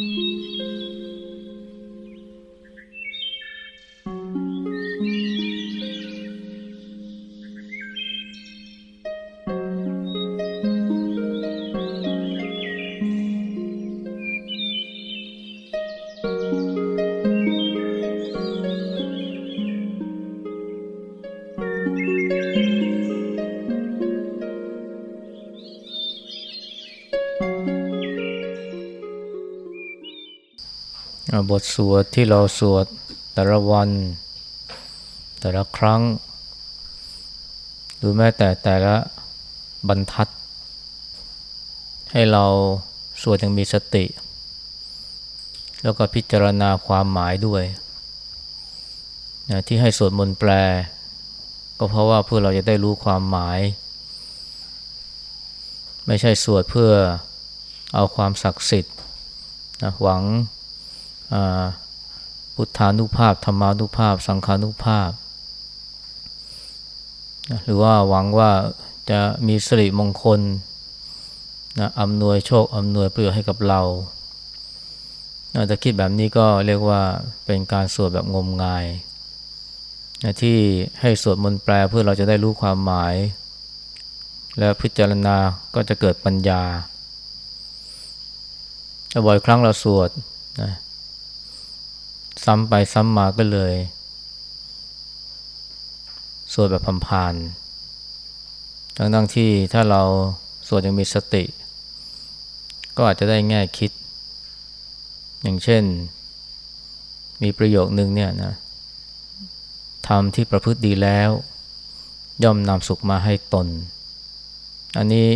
Mm-hmm. บทสวดที่เราสวดแต่ละวัน แต่ละครั้ง หรือแม้แต่แต่ละบรรทัด ให้เราสวดอย่างมีสติ แล้วก็พิจารณาความหมายด้วยนะที่ให้สวดมนต์แปล ก็เพราะว่าเพื่อเราจะได้รู้ความหมาย ไม่ใช่สวดเพื่อเอาความศักดิ์สิทธิ์นะหวัง พุทธานุภาพธรรมานุภาพ สังขานุภาพ หรือว่าหวังว่าจะมีสิริมงคลนะอำนวยโชคอำนวยประโยชน์ให้กับเราแต่คิดแบบนี้ก็เรียกว่าเป็นการสวดแบบงมงายนะที่ให้สวดมนต์แปลเพื่อเราจะได้รู้ความหมาย และพิจารณาก็จะเกิดปัญญาบ่อยครั้งเราสวดนะ ซ้ำไปซ้ำมาก็เลยสวดแบบผ่านๆทั้งทั้งที่ถ้าเราสวดยังมีสติ ก็อาจจะได้แง่คิด อย่างเช่น มีประโยคนึงเนี่ยนะทำที่ประพฤติดีแล้ว ย่อมนำสุขมาให้ตน อันนี้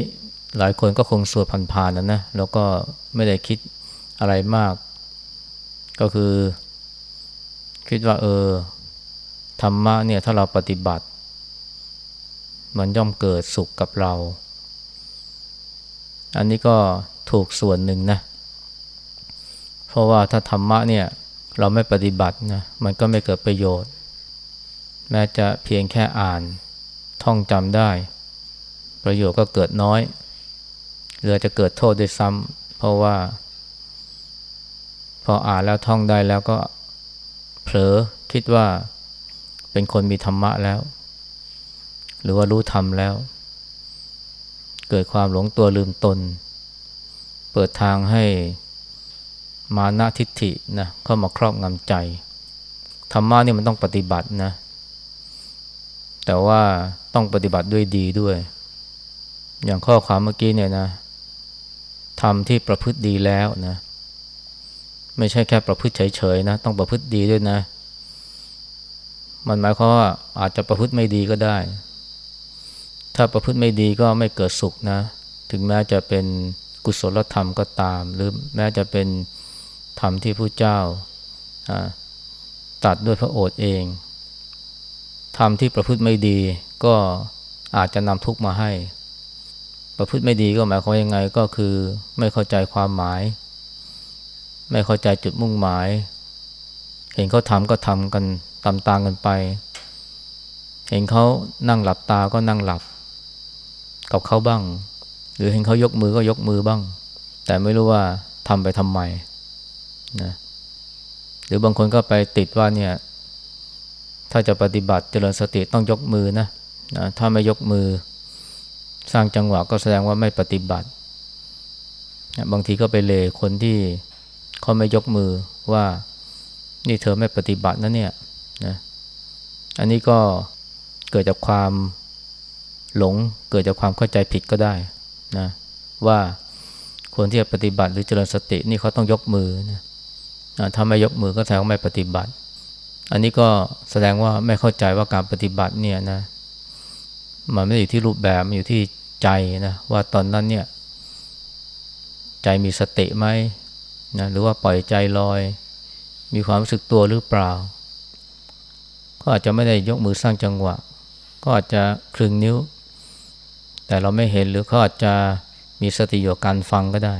หลายคนก็คงสวดผ่านๆนะนะแล้วก็ไม่ได้คิดอะไรมาก ก็คือ คิดว่า เออธรรมะเนี่ยถ้าเราปฏิบัติ มันย่อมเกิดสุขกับเรา อันนี้ก็ถูกส่วนหนึ่งนะ เพราะว่าถ้าธรรมะเนี่ยเราไม่ปฏิบัตินะมันก็ไม่เกิดประโยชน์ แม้จะเพียงแค่อ่าน ท่องจำได้ ประโยชน์ก็เกิดน้อยหรือจะเกิดโทษด้วยซ้ำเพราะว่า พออ่านแล้วท่องได้แล้วก็ เผลอคิดว่าเป็นคนมีธรรมะแล้ว หรือว่ารู้ธรรมแล้ว เกิดความหลงตัวลืมตน เปิดทางให้มานะทิฏฐินะเข้ามาครอบงำใจธรรมะนี่มันต้องปฏิบัตินะ แต่ว่าต้องปฏิบัติด้วยดีด้วย อย่างข้อความเมื่อกี้เนี่ยนะทำที่ประพฤติดีแล้วนะ ไม่ใช่แค่ประพฤติเฉยๆนะต้องประพฤติดีด้วยนะ มันหมายความว่าอาจจะประพฤติไม่ดีก็ได้ ถ้าประพฤติไม่ดีก็ไม่เกิดสุขนะ ถึงแม้จะเป็นกุศลธรรมก็ตาม หรือแม้จะเป็นธรรมที่พระเจ้าตัดด้วยพระโอษฐ์เองธรรมที่ประพฤติไม่ดีก็อาจจะนำทุกข์มาให้ ประพฤติไม่ดีก็หมายความยังไงก็คือไม่เข้าใจความหมาย ไม่เข้าใจจุดมุ่งหมาย เห็นเขาทำก็ทำกันตามตางกันไป เห็นเขานั่งหลับตาก็นั่งหลับ กับเขาบ้าง หรือเห็นเขายกมือก็ยกมือบ้าง แต่ไม่รู้ว่าทำไปทำไมนะหรือบางคนก็ไปติดว่าเนี่ย ถ้าจะปฏิบัติเจริญสติต้องยกมือนะนะถ้าไม่ยกมือ สร้างจังหวะก็แสดงว่าไม่ปฏิบัติ บางทีก็ไปเลคนที่ เขาไม่ยกมือว่านี่เธอไม่ปฏิบัตินะเนี่ยนะอันนี้ก็เกิดจากความหลงเกิดจากความเข้าใจผิดก็ได้นะว่าคนที่จะปฏิบัติหรือเจริญสตินี่เขาต้องยกมือนะถ้าไม่ยกมือก็แสดงว่าไม่ปฏิบัติ อันนี้ก็แสดงว่าไม่เข้าใจว่าการปฏิบัติเนี่ยนะมันไม่ได้อยู่ที่รูปแบบมันอยู่ที่ใจนะว่าตอนนั้นเนี่ยใจมีสติไหม นะหรือว่าปล่อยใจลอย มีความรู้สึกตัวหรือเปล่า ก็อาจจะไม่ได้ยกมือสร้างจังหวะ ก็อาจจะคลึงนิ้ว แต่เราไม่เห็นหรือเขาอาจจะมีสติอยู่การฟังก็ได้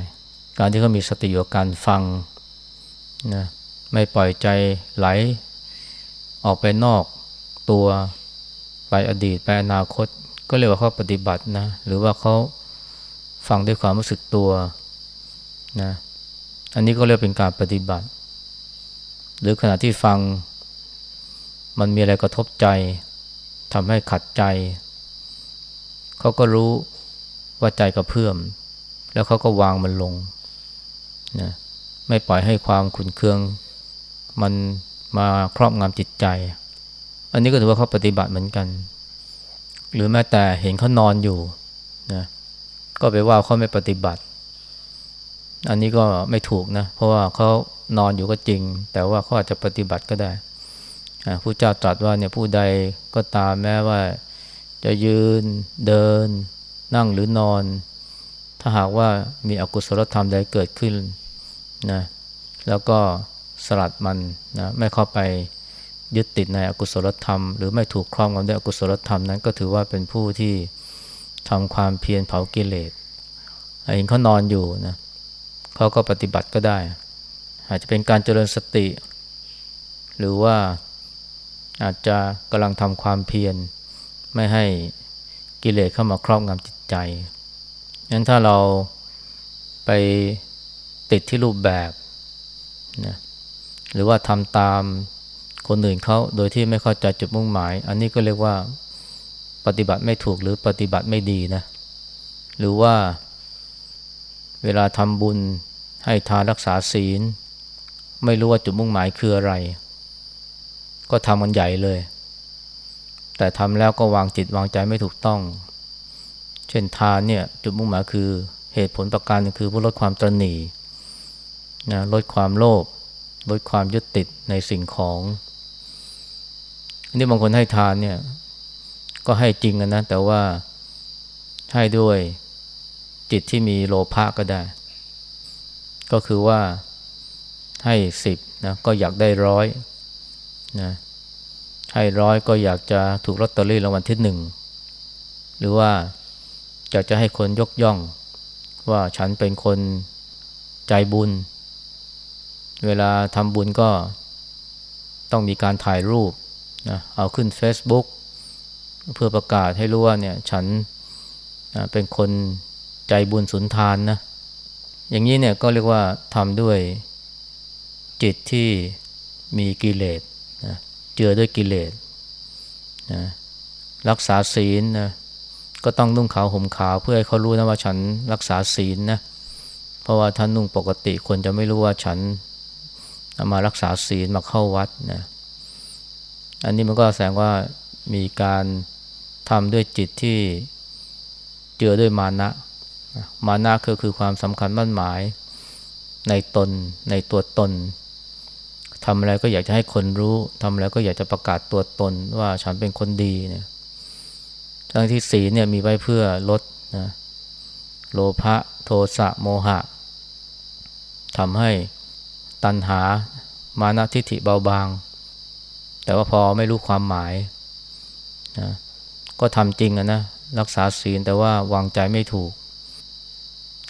การที่เขามีสติอยู่การฟังนะไม่ปล่อยใจไหล ออกไปนอกตัวไปอดีตไปอนาคต ก็เรียกว่าเขาปฏิบัตินะ หรือว่าเขาฟังด้วยความรู้สึกตัวนะ อันนี้ก็เรียกเป็นการปฏิบัติ หรือขณะที่ฟังมันมีอะไรกระทบใจทำให้ขัดใจ เขาก็รู้ว่าใจกระเพื่อม แล้วเขาก็วางมันลงนะไม่ปล่อยให้ความขุนเคือง มันมาครอบงำจิตใจ อันนี้ก็ถือว่าเขาปฏิบัติเหมือนกัน หรือแม้แต่เห็นเขานอนอยู่นะก็ไปว่าเขาไม่ปฏิบัติ อันนี้ก็ไม่ถูกนะ เพราะว่าเขานอนอยู่ก็จริง แต่ว่าเขาอาจจะปฏิบัติก็ได้ผู้เจ้าตรัสว่าเนี่ยผู้ใดก็ตามแม้ว่า จะยืนเดิน นั่งหรือนอน ถ้าหากว่ามีอกุศลธรรมใดเกิดขึ้นนะแล้วก็สลัดมันนะไม่เข้าไปยึดติดในอกุศลธรรม หรือไม่ถูกครอบงำด้วยอกุศลธรรมนั้นก็ถือว่าเป็นผู้ที่ทำความเพียรเผากิเลสเห็นเขานอนอยู่นะ เขาก็ปฏิบัติก็ได้ อาจจะเป็นการเจริญสติ หรือว่าอาจจะกำลังทำความเพียรไม่ให้กิเลสเข้ามาครอบงำจิตใจงั้นถ้าเราไปติดที่รูปแบบนะหรือว่าทำตามคนอื่นเขาโดยที่ไม่เข้าใจจุดมุ่งหมาย อันนี้ก็เรียกว่าปฏิบัติไม่ถูกหรือปฏิบัติไม่ดีนะ หรือว่า เวลาทำบุญให้ทานรักษาศีล ไม่รู้ว่าจุดมุ่งหมายคืออะไร ก็ทำมันใหญ่เลย แต่ทำแล้วก็วางจิตวางใจไม่ถูกต้อง เช่นทานเนี่ยจุดมุ่งหมายคือเหตุผลประการคือเพื่อลดความตรณีนะลดความโลภลดความยึดติดในสิ่งของอันนี้บางคนให้ทานเนี่ยก็ให้จริงนะแต่ว่าให้ด้วย จิตที่มีโลภะก็ได้ ก็คือว่าให้สิบนะก็อยากได้ร้อยนะให้ร้อยก็อยากจะถูกลอตเตอรี่รางวัลที่หนึ่งหรือว่าอยากจะให้คนยกย่อง ว่าฉันเป็นคนใจบุญ เวลาทำบุญก็ต้องมีการถ่ายรูปนะเอาขึ้น Facebook เพื่อประกาศให้รู้ว่าเนี่ยฉันเป็นคน ใจบุญสุนทานนะ อย่างนี้เนี่ยก็เรียกว่าทำด้วยจิตที่มีกิเลสนะเจือด้วยกิเลสนะรักษาศีลนะก็ต้องนุ่งขาวห่มขาวเพื่อให้เขารู้นะว่าฉันรักษาศีลนะเพราะว่าท่านนุ่งปกติคนจะไม่รู้ว่าฉันมารักษาศีลมาเข้าวัดนะอันนี้มันก็แสดงว่ามีการทำด้วยจิตที่เจือด้วยมานะ มานะคือคือความสำคัญมั่นหมาย ในตน ในตัวตนทำอะไรก็อยากจะให้คนรู้ทำอะไรก็อยากจะประกาศตัวตนว่าฉันเป็นคนดีเนี่ยทั้งที่สีลเนี่ยมีไว้เพื่อลดนะโลภะโทสะโมหะทำให้ตัณหามานะทิฏฐิเบาบาง แต่ว่าพอไม่รู้ความหมายนะก็ทำจริงนะรักษาศีลแต่ว่าวางใจไม่ถูก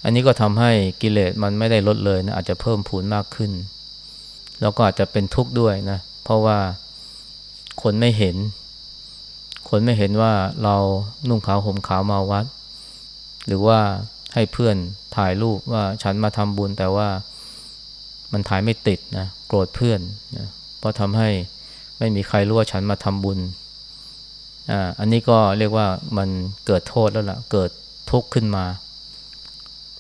อันนี้ก็ทำให้กิเลสมันไม่ได้ลดเลยนะอาจจะเพิ่มพูนมากขึ้น แล้วก็อาจจะเป็นทุกข์ด้วยนะ เพราะว่าคนไม่เห็น คนไม่เห็นว่าเรานุ่งขาวห่มขาวมาวัด หรือว่าให้เพื่อนถ่ายรูปว่าฉันมาทำบุญแต่ว่ามันถ่ายไม่ติดนะโกรธเพื่อนนะเพราะทำให้ไม่มีใครรู้ว่าฉันมาทำบุญอ่าอันนี้ก็เรียกว่ามันเกิดโทษแล้วละ่ะ เกิดทุกข์ขึ้นมา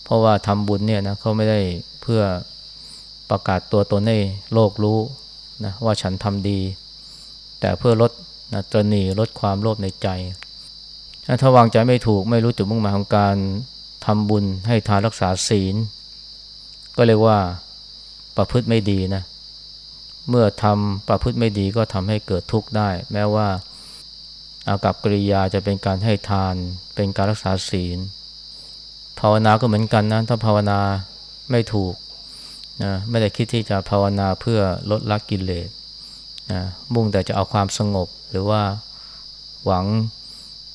เพราะว่าทำบุญเนี่ยนะเขาไม่ได้เพื่อประกาศตัวตนให้โลกรู้นะว่าฉันทำดี แต่เพื่อลดนะตรณีลดความโลภในใจ ถ้าวางใจไม่ถูกไม่รู้จุดมุ่งหมายของการทำบุญให้ทานรักษาศีล ก็เรียกว่าประพฤติไม่ดีนะ เมื่อทำประพฤติไม่ดีก็ทำให้เกิดทุกข์ได้ แม้ว่าอากับกริยาจะเป็นการให้ทานเป็นการรักษาศีล ภาวนาก็เหมือนกันนะ ถ้าภาวนาไม่ถูกนะไม่ได้คิดที่จะภาวนาเพื่อลดละกิเลสนะมุ่งแต่จะเอาความสงบ หรือว่าหวัง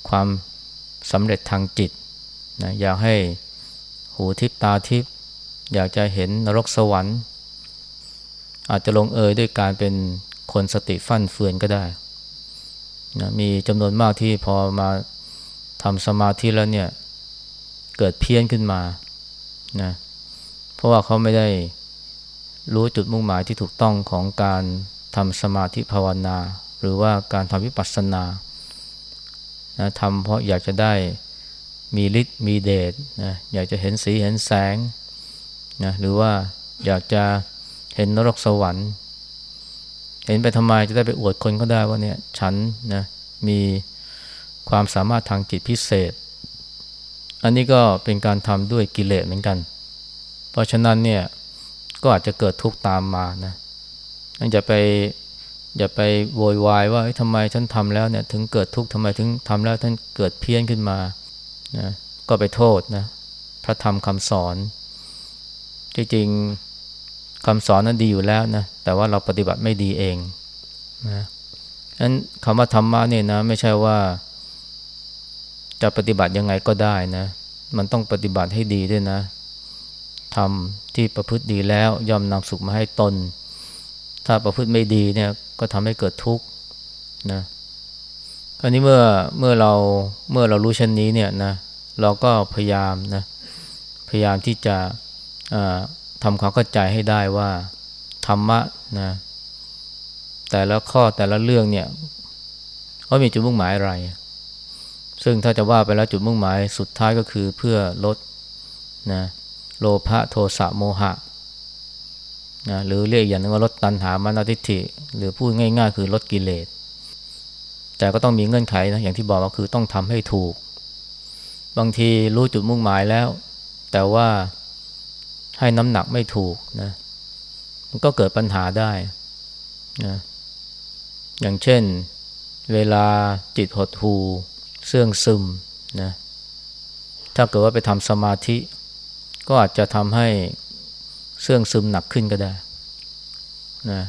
ความสำเร็จทางจิตนะอยากให้หูทิพตาทิพอยากจะเห็นนรกสวรรค์ อาจจะลงเอยด้วยการเป็นคนสติฟั่นเฟือนก็ได้นะมีจำนวนมากที่พอมาทำสมาธิแล้วเนี่ย เกิดเพี้ยนขึ้นมานะเพราะว่าเขาไม่ได้รู้จุดมุ่งหมายที่ถูกต้องของการทำสมาธิภาวนา หรือว่าการทำวิปัสสนานะทำเพราะอยากจะได้มีฤทธิ์มีเดชนะอยากจะเห็นสีเห็นแสงนะหรือว่าอยากจะเห็นนรกสวรรค์ เห็นไปทำไมจะได้ไปอวดคนก็ได้ว่าเนี่ยฉันนะมีความสามารถทางจิตพิเศษ อันนี้ก็เป็นการทำด้วยกิเลสเหมือนกัน เพราะฉะนั้นเนี่ยก็อาจจะเกิดทุกข์ตามมานะนั่นจะไปอย่าไปโวยวายว่าทำไมฉันทำแล้วเนี่ยถึงเกิดทุกข์ทำไมถึงทำแล้วท่านเกิดเพี้ยนขึ้นมานะก็ไปโทษนะพระธรรมคำสอน จริงๆคำสอนนั้นดีอยู่แล้วนะแต่ว่าเราปฏิบัติไม่ดีเองนะนั้นคำว่าธรรมะเนี่ยนะไม่ใช่ว่า จะปฏิบัติยังไงก็ได้นะ มันต้องปฏิบัติให้ดีด้วยนะทำที่ประพฤติดีแล้วย่อมนำสุขมาให้ตน ถ้าประพฤติไม่ดีเนี่ยก็ทำให้เกิดทุกข์นะอันนี้เมื่อเมื่อเราเมื่อเรารู้เช่นนี้เนี่ยนะเราก็พยายามนะพยายามที่จะทำความเข้าใจให้ได้ว่าธรรมะนะแต่ละข้อแต่ละเรื่องเนี่ยเขามีจุดมุ่งหมายอะไร ซึ่งถ้าจะว่าไปแล้วจุดมุ่งหมายสุดท้ายก็คือเพื่อลดนะโลภะโทสะโมหะนะหรือเรียกอย่างนึงว่าลดตัณหามานาทิฏฐิ หรือพูดง่ายๆ คือลดกิเลส แต่ก็ต้องมีเงื่อนไขนะอย่างที่บอกว่าคือต้องทำให้ถูก บางทีรู้จุดมุ่งหมายแล้ว แต่ว่าให้น้ำหนักไม่ถูกนะมันก็เกิดปัญหาได้นะอย่างเช่น เวลาจิตหดหู เสื่องซึมนะถ้าเกิดว่าไปทำสมาธิ ก็อาจจะทำให้เสื่องซึมหนักขึ้นก็ได้นะ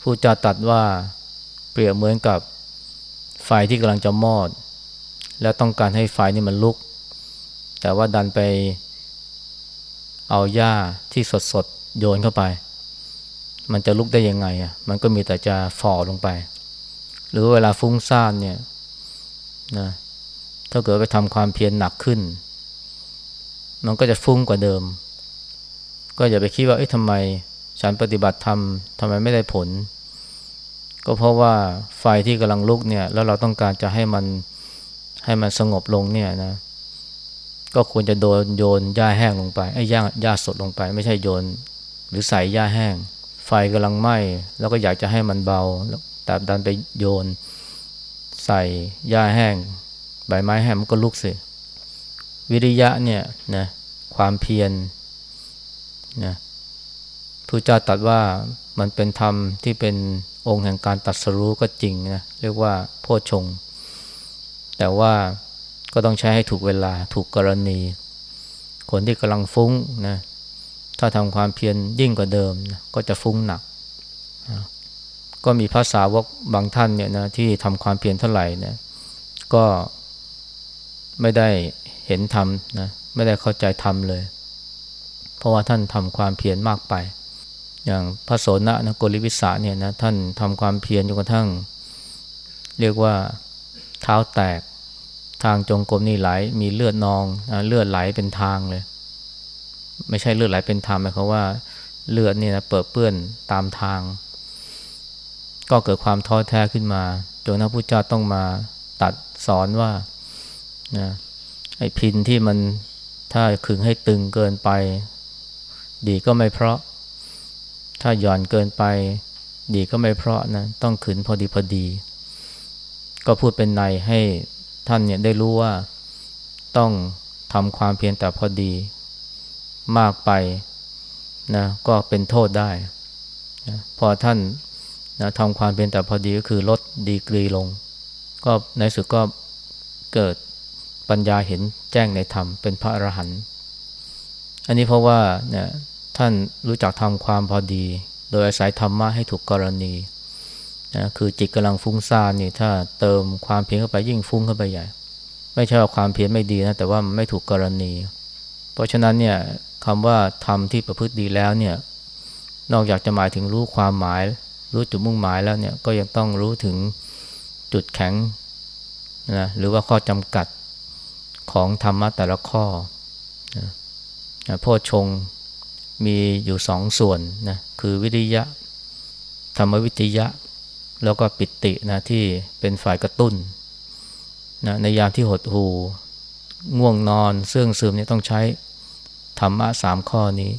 ผู้จะตัดว่าเปรียบเหมือนกับไฟที่กำลังจะมอด แล้วต้องการให้ไฟนี่มันลุก แต่ว่าดันไปเอาหญ้าที่สดสดโยนเข้าไป มันจะลุกได้ยังไงอะมันก็มีแต่จะฝ่อลงไป หรือเวลาฟุ้งซ่านเนี่ย นะถ้าเกิดไปทำความเพียรหนักขึ้น มันก็จะฟุ้งกว่าเดิม ก็อย่าไปคิดว่าเอ๊ะทำไมฉันปฏิบัติธรรมทำไมไม่ได้ผล ก็เพราะว่าไฟที่กำลังลุกเนี่ยแล้วเราต้องการจะให้มันให้มันสงบลงเนี่ยนะ ก็ควรจะโดนโยนหญ้าแห้งลงไปไอ้หญ้าหญ้าสดลงไป ไม่ใช่โยน หรือใส่หญ้าแห้ง ไฟกำลังไหม้แล้วก็อยากจะให้มันเบาแต่ดันไปโยน ใส่หญ้าแห้ง ใบไม้แห้งมันก็ลุกสิ วิริยะเนี่ยนะความเพียรนะพระเจ้าตรัสว่ามันเป็นธรรมที่เป็นองค์แห่งการตัดสรู้ก็จริงนะเรียกว่าโพชง แต่ว่าก็ต้องใช้ให้ถูกเวลาถูกกรณี คนที่กำลังฟุ้งนะถ้าทำความเพียรยิ่งกว่าเดิมนะก็จะฟุ้งหนัก ก็มีภาษาวกบางท่านเนี่ยนะที่ทำความเพียรเท่าไหร่เนี่ยก็ไม่ได้เห็นธรรมนะไม่ได้เข้าใจธรรมเลย เพราะว่าท่านทำความเพียรมากไป อย่างพระโสนะนะโกริวิสาเนี่ยนะท่านทำความเพียรจนกระทั่ง เรียกว่าเท้าแตกทางจงกรมนี่ไหลมีเลือดนองเลือดไหลเป็นทางเลย ไม่ใช่เลือดไหลเป็นทางหมายความว่าเลือดนี่นะเปิดเปื้อนตามทาง ก็เกิดความท้อแท้ขึ้นมาจนพระพุทธเจ้าต้องมาตัดสอนว่านะไอ้พินที่มันถ้าขึงให้ตึงเกินไป ดีก็ไม่เพราะ ถ้าหย่อนเกินไป ดีก็ไม่เพราะนะต้องขึนพอดีพอดี ก็พูดเป็นในให้ท่านเนี่ยได้รู้ว่าต้องทำความเพียรแต่พอดี มากไปนะก็เป็นโทษได้นะพอท่าน นะทำความเพียรแต่พอดีก็คือลดดีกรีลง ก็ในสุดก็เกิดปัญญาเห็นแจ้งในธรรมเป็นพระอรหันต์อันนี้เพราะว่าเนี่ยท่านรู้จักทำความพอดี โดยอาศัยธรรมะให้ถูกกรณีนะคือจิตกำลังฟุ้งซ่านนี่ถ้าเติมความเพียรเข้าไปยิ่งฟุ้งเข้าไปใหญ่ ไม่ใช่ว่าความเพียรไม่ดีนะแต่ว่ามันไม่ถูกกรณี เพราะฉะนั้นเนี่ยคำว่าทำที่ประพฤติดีแล้วเนี่ยนอกจากจะหมายถึงรู้ความหมาย รู้จุดมุ่งหมายแล้วเนี่ยก็ยังต้องรู้ถึงจุดแข็งนะหรือว่าข้อจำกัดของธรรมะแต่ละข้อนะโพชงมีอยู่สองส่วนนะคือวิริยะ ธรรมวิทยะ แล้วก็ปิตินะที่เป็นฝ่ายกระตุ้นนะในยามที่หดหูง่วงนอนเสื่องซึมเนี่ยต้องใช้ธรรมะสามข้อนี้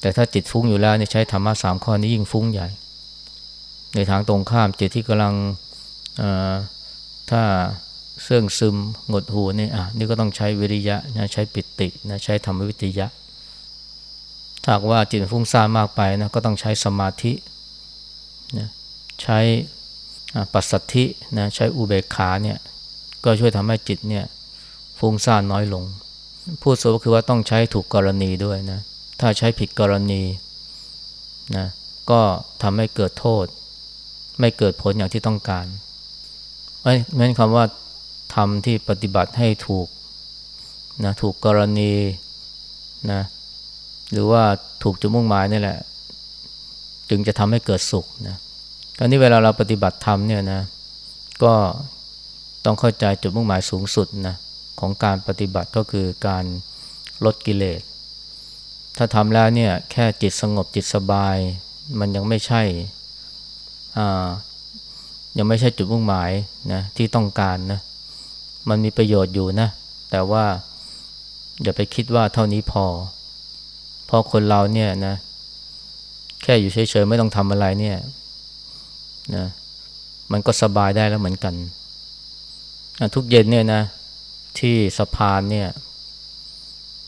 แต่ถ้าจิตฟุ้งอยู่แล้วเนี่ยใช้ธรรมะสามข้อนี้ยิ่งฟุ้งใหญ่ ในทางตรงข้ามจิตที่กำลังถ้าเสื่องซึมหงดหูนี่อะนี่ก็ต้องใช้วิริยะนะใช้ปิตินะใช้ธรรมวิทยะถ้าว่าจิตฟุ้งซ่านมากไปนะก็ต้องใช้สมาธินะใช้ปัสสัทธินะใช้อุเบกขาเนี่ยก็ช่วยทำให้จิตเนี่ยฟุ้งซ่านน้อยลง พูดสรุปคือว่าต้องใช้ถูกกรณีด้วยนะถ้าใช้ผิดกรณีนะก็ทำให้เกิดโทษ ไม่เกิดผลอย่างที่ต้องการไม่นั่นคำว่าทำที่ปฏิบัติให้ถูกนะถูกกรณีนะหรือว่าถูกจุดมุ่งหมายนี่แหละ จึงจะทำให้เกิดสุขนะตอนนี้เวลาเราปฏิบัติธรรมเนี่ยนะก็ต้องเข้าใจจุดมุ่งหมายสูงสุดนะของการปฏิบัติก็คือการลดกิเลส ถ้าทำแล้วเนี่ยแค่จิตสงบจิตสบาย มันยังไม่ใช่ ยังไม่ใช่จุดมุ่งหมายนะที่ต้องการนะมันมีประโยชน์อยู่นะ แต่ว่าอย่าไปคิดว่าเท่านี้พอ เพราะคนเราเนี่ยนะ แค่อยู่เฉยๆไม่ต้องทำอะไรเนี่ยนะมันก็สบายได้แล้วเหมือนกัน ทุกเย็นเนี่ยนะ ที่สะพานเนี่ย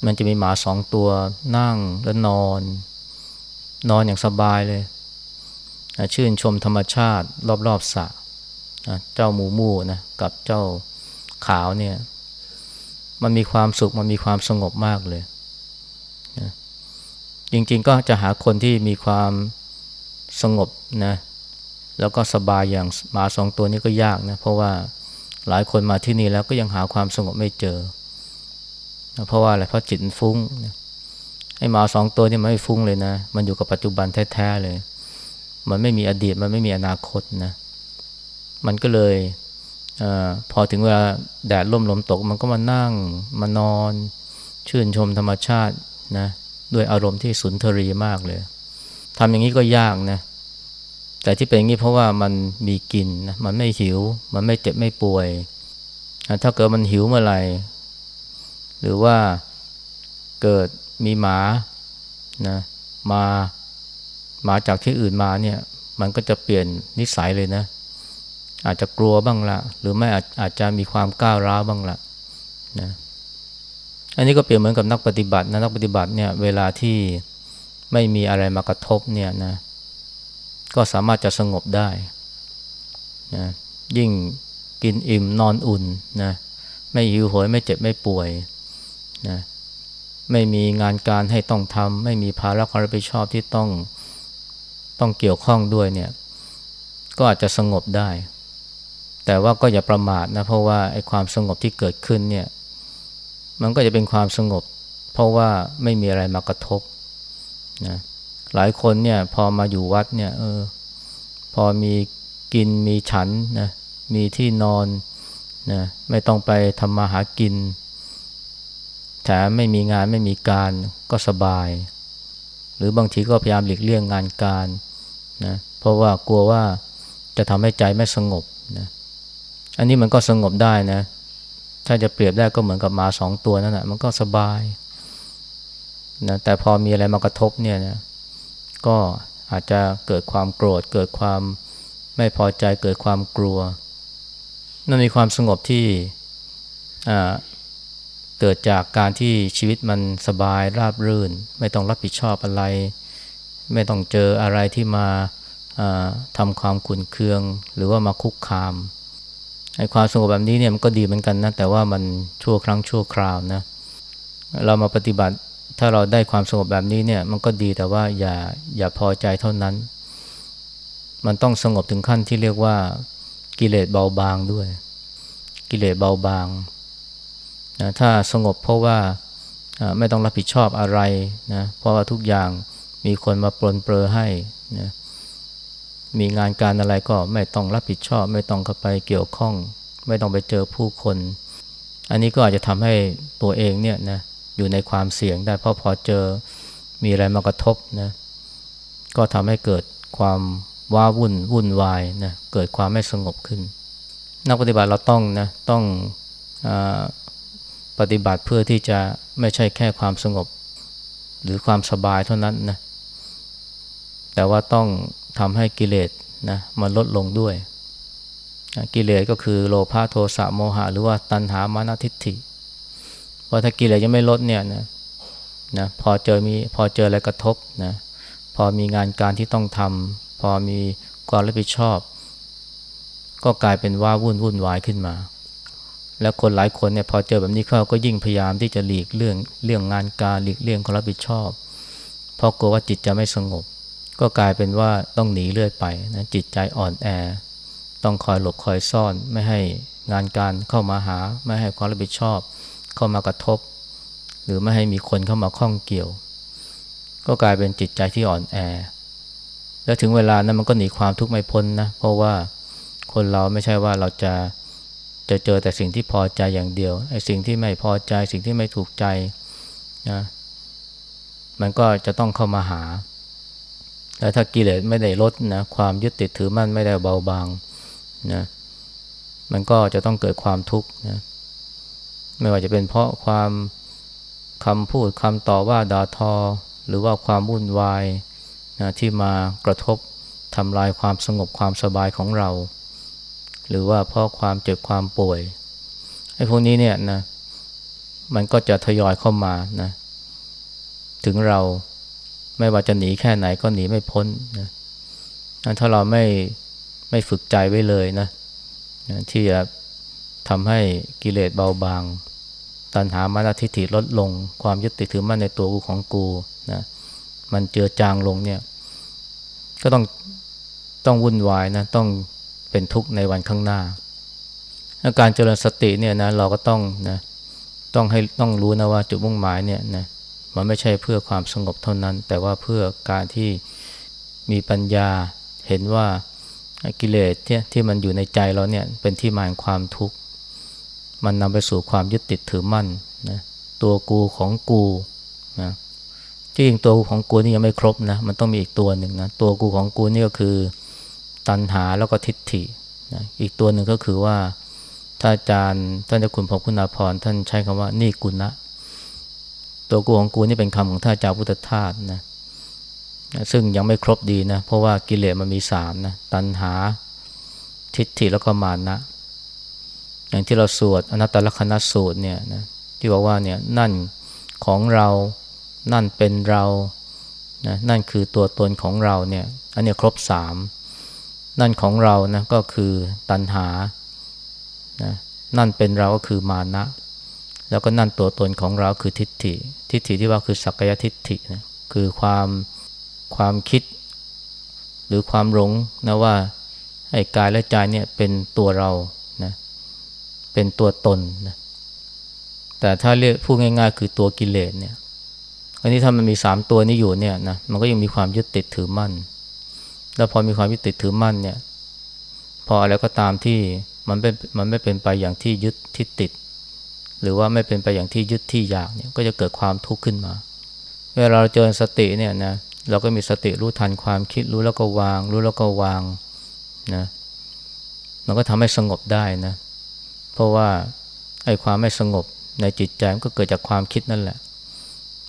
มันจะมีหมาสองตัวนั่งแล้วนอน นอนอย่างสบายเลย ชื่นชมธรรมชาติรอบๆสระเจ้าหมูมูนะกับเจ้าขาวเนี่ยมันมีความสุขมันมีความสงบมากเลยนะจริงๆก็จะหาคนที่มีความสงบนะแล้วก็สบายอย่างหมาสองตัวนี้ก็ยากนะเพราะว่าหลายคนมาที่นี่แล้วก็ยังหาความสงบไม่เจอ เพราะว่าอะไรเพราะจิตฟุ้งไอ้หมาสองตัวนี่มันไม่ฟุ้งเลยนะ มันอยู่กับปัจจุบันแท้ๆเลย มันไม่มีอดีตมันไม่มีอนาคตนะ มันก็เลยอพอถึงเวลาแดดร่มลมตก มันก็มานั่งมานอน ชื่นชมธรรมชาตินะด้วยอารมณ์ที่สุนทรีมากเลยทำอย่างนี้ก็ยากนะ แต่ที่เป็นอย่างนี้เพราะว่ามันมีกินนะมันไม่หิว มันไม่เจ็บไม่ป่วย ถ้าเกิดมันหิวเมื่อไหร่ หรือว่าเกิดมีหมานะมา มาจากที่อื่นมาเนี่ยมันก็จะเปลี่ยนนิสัยเลยนะ อาจจะกลัวบ้างละหรือไม่อาจอาจจะมีความก้าวร้าวบ้างละนะอันนี้ก็เปรียบเหมือนกับนักปฏิบัตินะนักปฏิบัติเนี่ยเวลาที่ไม่มีอะไรมากระทบเนี่ยนะก็สามารถจะสงบได้นะยิ่งกินอิ่มนอนอุ่นนะไม่หิวโหยไม่เจ็บไม่ป่วยนะไม่มีงานการให้ต้องทำไม่มีภาระความรับผิดชอบที่ต้อง ต้องเกี่ยวข้องด้วยเนี่ย ก็อาจจะสงบได้ แต่ว่าก็อย่าประมาทนะเพราะว่าไอ้ความสงบที่เกิดขึ้นเนี่ย มันก็จะเป็นความสงบ เพราะว่าไม่มีอะไรมากระทบนะหลายคนเนี่ยพอมาอยู่วัดเนี่ยเออพอมีกินมีฉันนะมีที่นอนนะไม่ต้องไปทำมาหากินแถมไม่มีงานไม่มีการก็สบาย หรือบางทีก็พยายามหลีกเลี่ยงงานการ นะเพราะว่ากลัวว่าจะทำให้ใจไม่สงบนะอันนี้มันก็สงบได้นะ ถ้าจะเปรียบได้ก็เหมือนกับมาสองตัวนั่นแหะมันก็สบายนะแต่พอมีอะไรมากระทบเนี่ยนะก็อาจจะเกิดความโกรธ เกิดความไม่พอใจเกิดความกลัว นั่นมีความสงบที่เกิดจากการที่ชีวิตมันสบายราบรื่น ไม่ต้องรับผิดชอบอะไร ไม่ต้องเจออะไรที่มาทำความขุนเคือง หรือว่ามาคุกคามไอ้ความสงบแบบนี้เนี่ยมันก็ดีเหมือนกันนะแต่ว่ามันชั่วครั้งชั่วคราวนะเรามาปฏิบัติถ้าเราได้ความสงบแบบนี้เนี่ยมันก็ดีแต่ว่าอย่าอย่าพอใจเท่านั้น มันต้องสงบถึงขั้นที่เรียกว่ากิเลสเบาบางด้วย กิเลสเบาบางนะถ้าสงบเพราะว่าไม่ต้องรับผิดชอบอะไรนะเพราะว่าทุกอย่าง มีคนมาปลนเปลือให้นะมีงานการอะไรก็ไม่ต้องรับผิดชอบ ไม่ต้องเข้าไปเกี่ยวข้อง ไม่ต้องไปเจอผู้คน อันนี้ก็อาจจะทำให้ตัวเองเนี่ยนะอยู่ในความเสี่ยงได้เพราะพอเจอมีอะไรมากระทบนะก็ทำให้เกิดความว้าวุ่นวุ่นวายนะเกิดความไม่สงบขึ้น นักปฏิบัติเราต้องนะต้องอปฏิบัติเพื่อที่จะไม่ใช่แค่ความสงบ หรือความสบายเท่านั้นนะ แต่ว่าต้องทำให้กิเลสนะมันลดลงด้วยกิเลสก็คือโลภะโทสะโมหะ หรือว่าตัณหามานะทิฏฐิเพราะถ้ากิเลสยังไม่ลดเนี่ยนะนะพอเจอมีพอเจออะไรกระทบนะพอมีงานการที่ต้องทำพอมีความรับผิดชอบ ก็กลายเป็นว่าวุ่นวุ่นวายขึ้นมา แล้วคนหลายคนเนี่ยพอเจอแบบนี้เขาก็ยิ่งพยายามที่จะหลีกเรื่องเรื่องงานการหลีกเลี่ยงความรับผิดชอบ เพราะกลัวว่าจิตจะไม่สงบ ก็กลายเป็นว่าต้องหนีเรื่อยไปนะจิตใจอ่อนแอ ต้องคอยหลบคอยซ่อน ไม่ให้งานการเข้ามาหา ไม่ให้ความรับผิดชอบ เข้ามากระทบ หรือไม่ให้มีคนเข้ามาข้องเกี่ยว ก็กลายเป็นจิตใจที่อ่อนแอ แล้วถึงเวลานั้นมันก็หนีความทุกข์ไม่พ้นนะเพราะว่าคนเราไม่ใช่ว่าเราจะจะเจอแต่สิ่งที่พอใจอย่างเดียวไอ้สิ่งที่ไม่พอใจสิ่งที่ไม่ถูกใจนะมันก็จะต้องเข้ามาหา แล้วถ้ากิเลสไม่ได้ลดนะความยึดติดถือมั่นไม่ได้เบาบางนะมันก็จะต้องเกิดความทุกข์นะไม่ว่าจะเป็นเพราะความคำพูดคำต่อว่าด่าทอ หรือว่าความวุ่นวายนะที่มากระทบทำลายความสงบความสบายของเรา หรือว่าเพราะความเจ็บความป่วยไอ้พวกนี้เนี่ยนะมันก็จะทยอยเข้ามานะถึงเรา ไม่ว่าจะหนีแค่ไหนก็หนีไม่พ้นนะถ้าเราไม่ไม่ฝึกใจไว้เลยนะที่จะทำให้กิเลสเบาบาง ตัณหามานาทิฏฐิลดลง ความยึดติดถือมั่นในตัวกูของกูนะมันเจือจางลงเนี่ย ก็ต้องต้องวุ่นวายนะต้องเป็นทุกข์ในวันข้างหน้าการเจริญสติเนี่ยนะเราก็ต้องนะต้องให้ต้องรู้นะว่าจุดมุ่งหมายเนี่ยนะ มันไม่ใช่เพื่อความสงบเท่านั้น แต่ว่าเพื่อการที่มีปัญญาเห็นว่ากิเลสที่ที่มันอยู่ในใจเราเนี่ยเป็นที่มาของความทุกข์ มันนำไปสู่ความยึดติดถือมั่นนะตัวกูของกูนะที่จริงตัวกูของกูนี่ยังไม่ครบนะมันต้องมีอีกตัวหนึ่งนะตัวกูของกูนี่ก็คือตัณหาแล้วก็ทิฏฐินะอีกตัวหนึ่งก็คือว่าถ้าอาจารย์ท่านเจ้าคุณพรคุณาภรท่านใช้คำว่านี่กุณะ ตัวกูของกูนี่เป็นคำของท่านอาจาพุทธทาสนะซึ่งยังไม่ครบดีนะ เพราะว่ากิเลสมันมีสามนะ ตัณหา ทิฏฐิแล้วก็มานะ อย่างที่เราสวดอนัตตลกนัสูตรเนี่ยนะที่บอกว่าเนี่ยนั่นของเรานั่นเป็นเรานะนั่นคือตัวตนของเราเนี่ยอันนี้ครบสามนั่นของเรานะก็คือตัณหานะนั่นเป็นเราก็คือมานะ แล้วก็นั่นตัวตนของเราคือทิฏฐิ ทิฏฐิที่ว่าคือสักยทิฏฐินะคือความความคิด หรือความหลงนะว่าไอ้กายและใจเนี่ยเป็นตัวเรานะเป็นตัวตนนะแต่ถ้าเรียกพูดง่าย ๆ คือตัวกิเลสเนี่ยอันนี้ถ้ามันมีสามตัวนี้อยู่เนี่ยนะมันก็ยังมีความยึดติดถือมั่น แล้วพอมีความยึดติดถือมั่นเนี่ยพออะไรก็ตามที่มันเป็นมันไม่เป็นไปอย่างที่ยึดที่ติด หรือว่าไม่เป็นไปอย่างที่ยึดที่อยากเนี่ยก็จะเกิดความทุกข์ขึ้นมา เวลาเราเจอสติเนี่ยนะเราก็มีสติรู้ทันความคิดรู้แล้วก็วาง รู้แล้วก็วางนะมันก็ทำให้สงบได้นะเพราะว่าไอ้ความไม่สงบในจิตใจมันก็เกิดจากความคิดนั่นแหละ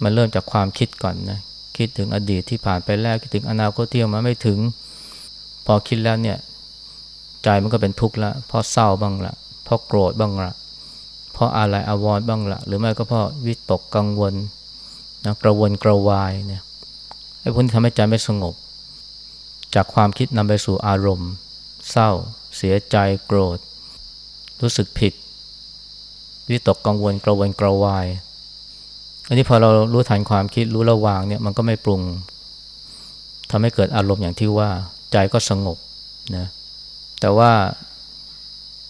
มันเริ่มจากความคิดก่อนนะคิดถึงอดีตที่ผ่านไปแล้วคิดถึงอนาคตที่ยังมาไม่ถึง พอคิดแล้วเนี่ยใจมันก็เป็นทุกข์ละเพราะเศร้าบ้างละเพราะโกรธบ้างละ เพราะอะไรอาวรบ้างละหรือไม่ก็เพราะวิตกกังวลนะกระวนกระวายเนี่ยไอ้พวกนี้ทำให้ใจไม่สงบ จากความคิดนำไปสู่อารมณ์ เศร้า เสียใจโกรธ รู้สึกผิด วิตกกังวลกระวนกระวาย อันนี้พอเรารู้ทันความคิดรู้ระวางเนี่ยมันก็ไม่ปรุงทำให้เกิดอารมณ์อย่างที่ว่าใจก็สงบนะแต่ว่า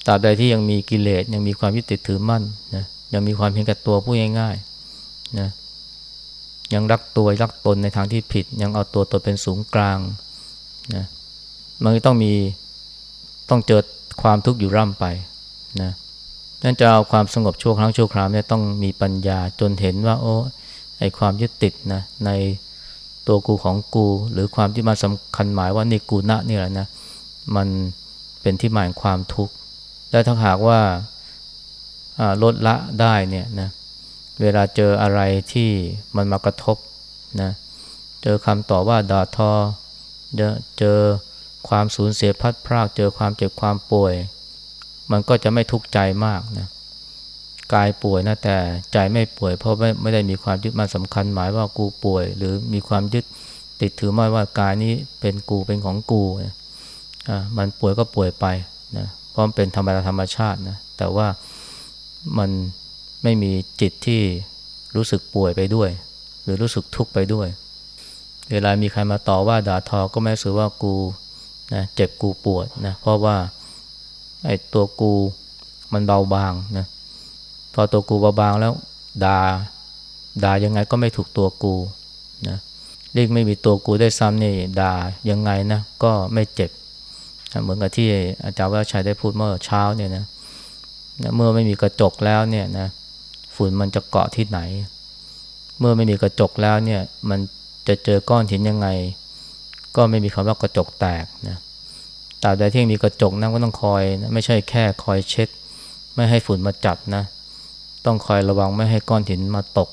ตราบใดที่ยังมีกิเลสยังมีความยึดติดถือมั่นนะยังมีความเพียงแก่ตัวพูดง่ายๆนะยังรักตัวรักตนในทางที่ผิด ยังเอาตัวตนเป็นศูนย์กลางนะมันต้องมีต้องเจอความทุกข์อยู่ร่ำไปนะนั่นจะเอาความสงบชั่วครั้งชั่วคราวเนี่ยต้องมีปัญญาจนเห็นว่า โอ้ไอความยึดติดนะในตัวกูของกู หรือความที่มาสำคัญหมายว่านี่กูนะนี่แหละนะมันเป็นที่หมายความทุกข์ และถ้าหากว่าลดละได้เนี่ยนะเวลาเจออะไรที่มันมากระทบนะเจอคำต่อว่าด่าทอ เจอความสูญเสียพัดพราก เจอความเจ็บความป่วย มันก็จะไม่ทุกข์ใจมากนะกายป่วยนะแต่ใจไม่ป่วย เพราะไม่ไม่ได้มีความยึดมั่นสำคัญหมายว่ากูป่วย หรือมีความยึดติดถือมั่นว่ากายนี้เป็นกูเป็นของกูนะอ่ามันป่วยก็ป่วยไปนะ เพราะมันเป็นธรรมดาธรรมชาตินะแต่ว่ามันไม่มีจิตที่รู้สึกป่วยไปด้วย หรือรู้สึกทุกข์ไปด้วย เวลามีใครมาต่อว่าด่าทอก็ไม่รู้สึกว่ากูนะเจ็บกูปวดนะเพราะว่าไอ้ตัวกูมันเบาบางนะพอตัวกูเบาบางแล้วด่าด่ายังไงก็ไม่ถูกตัวกูนะเรียกไม่มีตัวกูได้ซ้ำนี่ด่ายังไงนะก็ไม่เจ็บ เหมือนกับที่อาจารย์ว่าชัยได้พูดเมื่อเช้าเนี่ยนะเมื่อไม่มีกระจกแล้วเนี่ยนะฝุ่นมันจะเกาะที่ไหน เมื่อไม่มีกระจกแล้วเนี่ยมันจะเจอก้อนหินยังไง ก็ไม่มีคำว่ากระจกแตกนะตราบใดที่มีกระจกนั่นก็ต้องคอยนะไม่ใช่แค่คอยเช็ด ไม่ให้ฝุ่นมาจับนะ ต้องคอยระวังไม่ให้ก้อนหินมาตก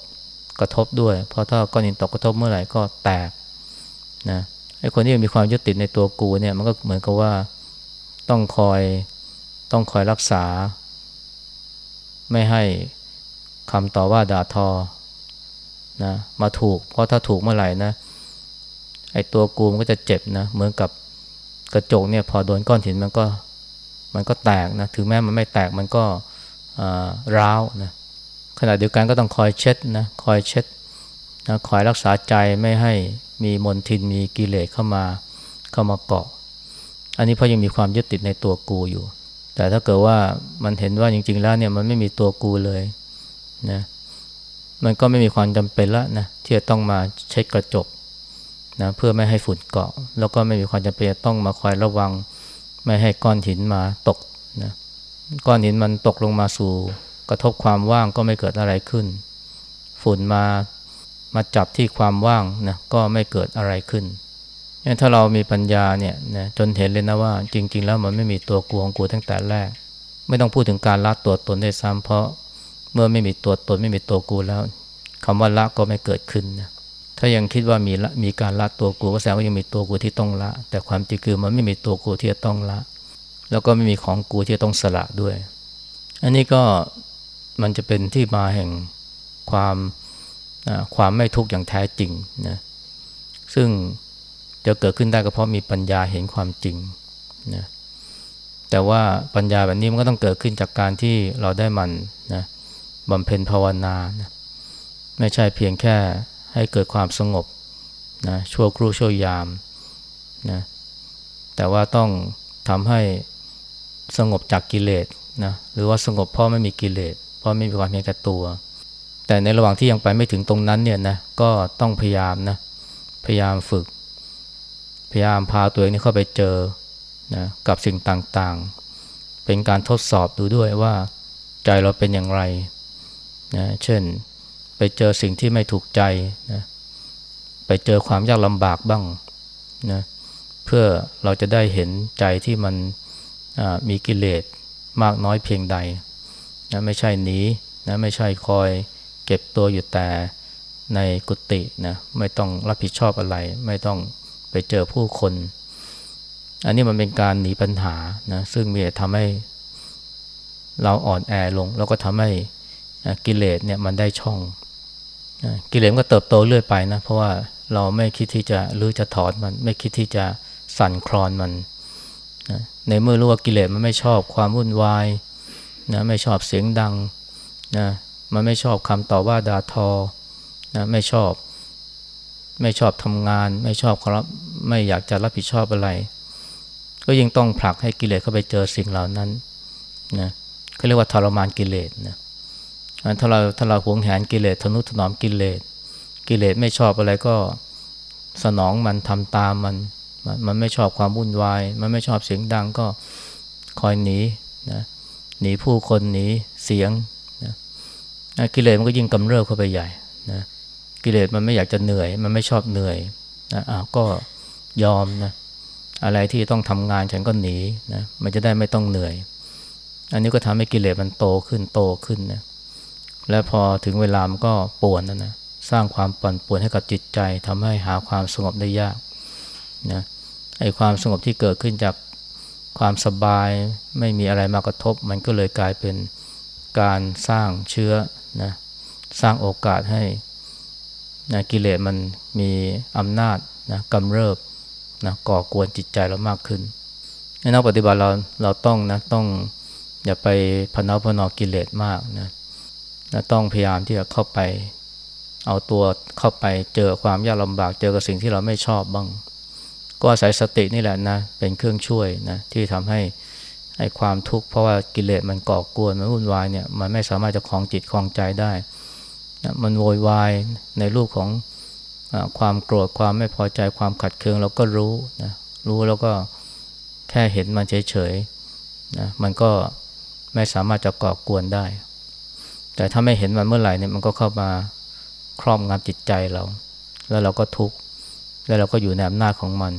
กระทบด้วย เพราะถ้าก้อนหินตกกระทบเมื่อไหร่ก็แตกนะ ไอ้คนที่มีความยึดติดในตัวกูเนี่ยมันก็เหมือนกับว่าต้องคอยต้องคอยรักษา ไม่ให้คำต่อว่าด่าทอนะมาถูก เพราะถ้าถูกเมื่อไหร่นะไอ้ตัวกูมันก็จะเจ็บนะเหมือนกับกระจกเนี่ยพอโดนก้อนหินมันก็มันก็แตกนะถึงแม้มันไม่แตกมันก็ร้าวนะขณะเดียวกันก็ต้องคอยเช็ดนะคอยเช็ดนะคอยรักษาใจไม่ให้ มีมนทินมีกิเลสเข้ามาเข้ามาเกาะ อันนี้เพราะยังมีความยึดติดในตัวกูอยู่ แต่ถ้าเกิดว่ามันเห็นว่าจริง ๆ แล้วเนี่ยมันไม่มีตัวกูเลยนะมันก็ไม่มีความจำเป็นล้วนะที่จะต้องมาเช็ดกระจกนะเพื่อไม่ให้ฝุ่นเกาะ แล้วก็ไม่มีความจำเป็นต้องมาคอยระวัง ไม่ให้ก้อนหินมาตกนะก้อนหินมันตกลงมาสู่ กระทบความว่างก็ไม่เกิดอะไรขึ้น ฝุ่นมา มาจับที่ความว่างนะก็ไม่เกิดอะไรขึ้นงั้นถ้าเรามีปัญญาเนี่ยนะจนเห็นเลยนะว่าจริง ๆ แล้วมันไม่มีตัวกูของกูตั้งแต่แรก ไม่ต้องพูดถึงการละตัวตนได้ซ้ำเพราะเมื่อไม่มีตัวตนไม่มีตัวกูแล้วคำว่าละก็ไม่เกิดขึ้นนะถ้ายังคิดว่ามีละมีการละตัวกูก็แสดงว่ายังมีตัวกูที่ต้องละ แต่ความจริงคือมันไม่มีตัวกูที่จะต้องละ แล้วก็ไม่มีของกูที่จะต้องสละด้วย อันนี้ก็มันจะเป็นที่มาแห่งความ ความไม่ทุกข์อย่างแท้จริงนะซึ่งจะเกิดขึ้นได้ก็เพราะมีปัญญาเห็นความจริงนะแต่ว่าปัญญาแบบนี้มันก็ต้องเกิดขึ้นจากการที่เราได้มันนะบำเพ็ญภาวนานะไม่ใช่เพียงแค่ให้เกิดความสงบนะชั่วครู่ชั่วยามนะแต่ว่าต้องทำให้สงบจากกิเลสนะหรือว่าสงบเพราะไม่มีกิเลสเพราะไม่มีความเพียงแก่ตัว แต่ในระหว่างที่ยังไปไม่ถึงตรงนั้นเนี่ยนะก็ต้องพยายามนะพยายามฝึก พยายามพาตัวเองนี่เข้าไปเจอนะกับสิ่งต่างๆ เป็นการทดสอบดูด้วยว่าใจเราเป็นอย่างไรนะเช่นไปเจอสิ่งที่ไม่ถูกใจนะไปเจอความยากลำบากบ้างนะเพื่อเราจะได้เห็นใจที่มันมีกิเลสมากน้อยเพียงใดนะไม่ใช่หนีนะไม่ใช่คอย เก็บตัวอยู่แต่ในกุฏินะไม่ต้องรับผิดชอบอะไร ไม่ต้องไปเจอผู้คน อันนี้มันเป็นการหนีปัญหานะซึ่งมีแต่ทำให้เราอ่อนแอลง แล้วก็ทำให้กิเลสเนี่ยมันได้ช่อง กิเลสก็เติบโตเรื่อยไปนะ เพราะว่าเราไม่คิดที่จะรื้อจะถอนมัน ไม่คิดที่จะสั่นคลอนมันในเมื่อรู้ว่ากิเลสมันไม่ชอบความวุ่นวายนะไม่ชอบเสียงดังนะ มันไม่ชอบคำต่อว่าด่าทอนะไม่ชอบ ไม่ชอบทำงาน ไม่ชอบครับไม่อยากจะรับผิดชอบอะไร ก็ยิ่งต้องผลักให้กิเลสเข้าไปเจอสิ่งเหล่านั้นนะเขาเรียกว่าทรมานกิเลสนะถ้าเราถ้าเราหวงแหนกิเลสทนุถนอมกิเลสกิเลสไม่ชอบอะไรก็สนองมันทำตามมัน มันไม่ชอบความวุ่นวาย มันไม่ชอบเสียงดังก็คอยหนีนะหนีผู้คนหนีเสียง กิเลสมันก็ยิ่งกำเริบเข้าไปใหญ่นะกิเลสมันไม่อยากจะเหนื่อย มันไม่ชอบเหนื่อยนะอ้าวก็ยอมนะอะไรที่ต้องทำงานฉันก็หนีนะมันจะได้ไม่ต้องเหนื่อย อันนี้ก็ทำให้กิเลสมันโตขึ้นโตขึ้นนะและพอถึงเวลามันก็ป่วนนะนะสร้างความปั่นป่วนให้กับจิตใจทำให้หาความสงบได้ยากนะไอ้ความสงบที่เกิดขึ้นจากความสบายไม่มีอะไรมากระทบ มันก็เลยกลายเป็นการสร้างเชื้อ นะสร้างโอกาสให้นะกิเลสมันมีอำนาจนะกำเริบนะก่อกวนจิตใจเรามากขึ้นในนักปฏิบัติเราเราต้องนะต้องอย่าไปพนาพนอกิเลสมากนะนะต้องพยายามที่จะเข้าไป เอาตัวเข้าไปเจอความยากลำบากเจอกับสิ่งที่เราไม่ชอบบ้าง ก็อาศัยสตินี่แหละนะเป็นเครื่องช่วยนะที่ทำให้ ไอ้ความทุกข์เพราะว่ากิเลสมันก่อกวนมันวุ่นวายเนี่ยมันไม่สามารถจะคลองจิตคลองใจได้นะมันโวยวายในรูปของอความโกรธความไม่พอใจความขัดเคืองเราก็รู้นะรู้แล้วก็แค่เห็นมันเฉยๆนะมันก็ไม่สามารถจะก่อกวนได้ แต่ถ้าไม่เห็นมันเมื่อไหร่เนี่ยมันก็เข้ามาครอบงำจิตใจเรา แล้วเราก็ทุกข์แล้วเราก็อยู่ในอำนาจของมัน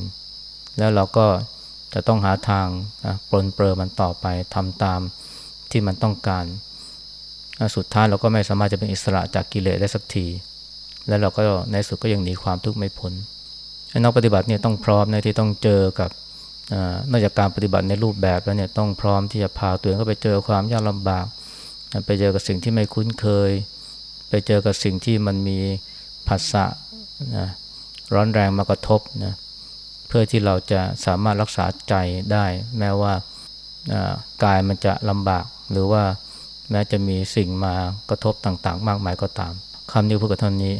แล้วเราก็ จะต้องหาทางปลนเปลือมันต่อไปทำตามที่มันต้องการ สุดท้ายเราก็ไม่สามารถจะเป็นอิสระจากกิเลสได้สักที แล้วเราก็ในสุดก็ยังหนีความทุกข์ไม่พ้นนักปฏิบัติเนี่ยต้องพร้อมในที่ต้องเจอกับนอกจากการปฏิบัติในรูปแบบแล้วเนี่ยต้องพร้อมที่จะพาตัวเองเข้าไปเจอความยากลำบาก ไปเจอกับสิ่งที่ไม่คุ้นเคย ไปเจอกับสิ่งที่มันมีผัสสะนะร้อนแรงมากระทบนะเพื่อที่เราจะสามารถรักษาใจได้ แม้ว่ากายมันจะลำบาก หรือว่าแม้จะมีสิ่งมากระทบต่างๆ มากมายก็ตามคำนี้พูดกับท่านนี้